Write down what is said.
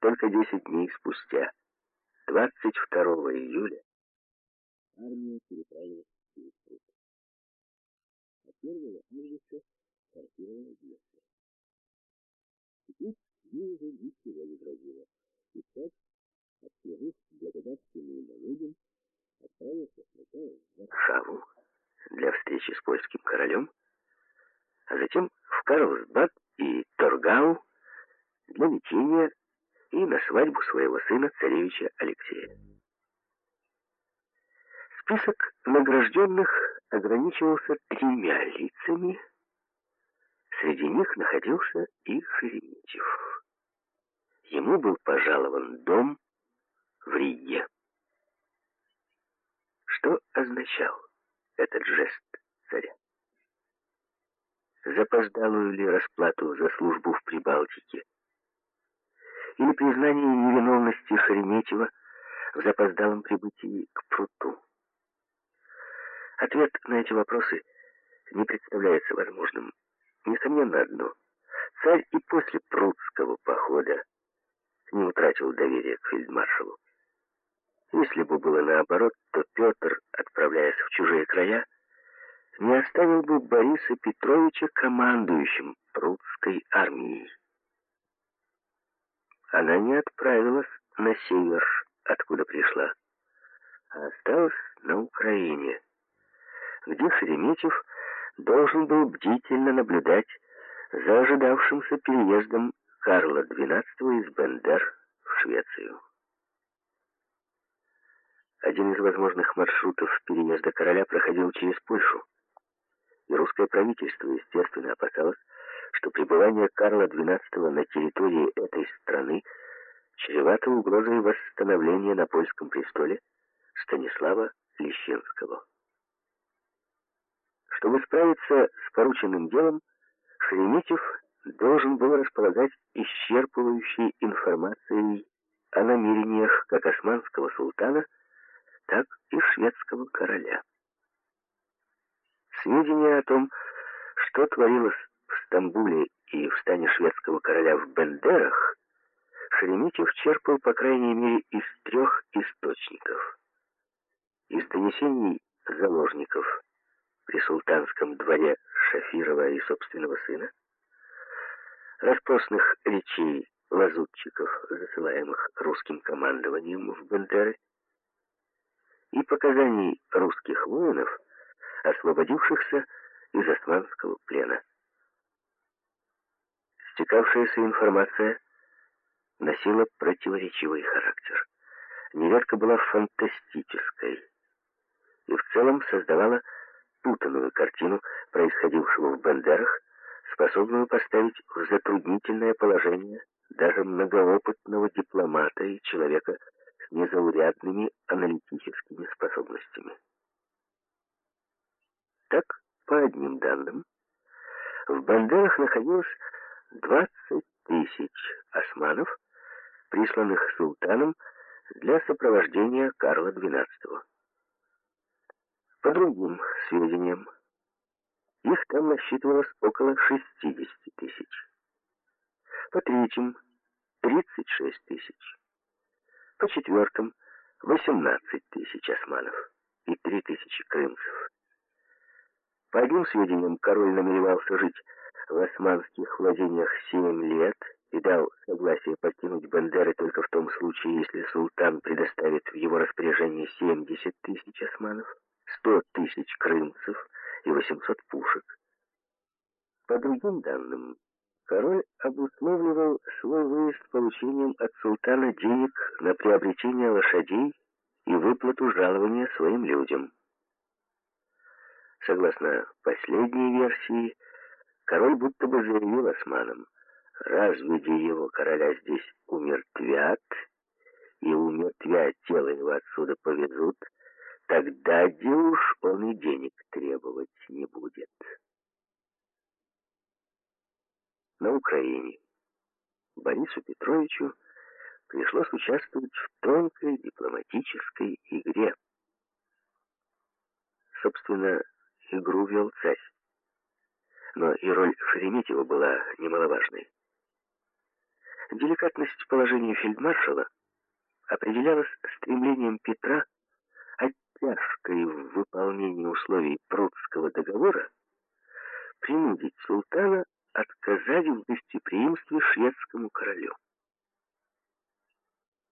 только 10 дней спустя, 22 июля, армия переправилась через Прут. А 1 августа стартировала Гесса. Теперь ей уже ничего не грозило. И так, отслужив благодарственные налоги, отправился сначала в Варшаву для встречи с польским королем, а затем в Карлсбад и Торгау для лечения и на свадьбу своего сына, царевича Алексея. Список награжденных ограничивался тремя лицами. Среди них находился и Шереметьев. Ему был пожалован дом в Риге. Что означал этот жест царя? Запоздалую ли расплату за службу в Прибалтике? Или признание невиновности Шереметьева в запоздалом прибытии к пруту? Ответ на эти вопросы не представляется возможным. Несомненно одно. Царь и после прудского похода не утратил доверия к фельдмаршалу. Если бы было наоборот, то Петр, отправляясь в чужие края, не оставил бы Бориса Петровича командующим прудской армией. Она не отправилась на север, откуда пришла, а осталась на Украине, где Шереметьев должен был бдительно наблюдать за ожидавшимся переездом Карла XII из Бендер в Швецию. Один из возможных маршрутов переезда короля проходил через Польшу, и русское правительство, естественно, опасалось, что пребывание Карла XII на территории этой страны чревато угрозой восстановления на польском престоле Станислава Лещинского. Чтобы справиться с порученным делом, Шереметьев должен был располагать исчерпывающей информацией о намерениях как османского султана, так и шведского короля. Сведения о том, что творилось Стамбуле и в стане шведского короля в Бендерах, Шереметьев черпал, по крайней мере, из трех источников. Из донесений заложников при султанском дворе Шафирова и собственного сына, распросных речей лазутчиков, засылаемых русским командованием в Бендеры, и показаний русских воинов, освободившихся из османского плена. Стекавшаяся информация носила противоречивый характер. Нередко была фантастической и в целом создавала путанную картину происходившего в Бандерах, способную поставить в затруднительное положение даже многоопытного дипломата и человека с незаурядными аналитическими способностями. Так, по одним данным, в Бандерах находилось 20 тысяч османов, присланных султаном для сопровождения Карла XII. По другим сведениям, их там насчитывалось около 60 тысяч. По третьим — 36 тысяч. По четвертым — 18 тысяч османов и 3 тысячи крымцев. По одним сведениям, король намеревался жить в османских владениях 7 лет и дал согласие покинуть Бандеры только в том случае, если султан предоставит в его распоряжение 70 тысяч османов, 100 тысяч крымцев и 800 пушек. По другим данным, король обусловливал свой выезд получением от султана денег на приобретение лошадей и выплату жалования своим людям. Согласно последней версии, король будто бы заявил османам, разведи его короля здесь умертвят, и умертвят тело его отсюда повезут, тогда где он и денег требовать не будет. На Украине Борису Петровичу пришлось участвовать в тонкой дипломатической игре. Собственно, игру вел царь. Но и роль Шереметьева была немаловажной. Деликатность положения фельдмаршала определялась стремлением Петра оттяжкой в выполнении условий Прудского договора принудить султана отказать в гостеприимстве шведскому королю.